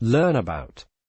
learn about.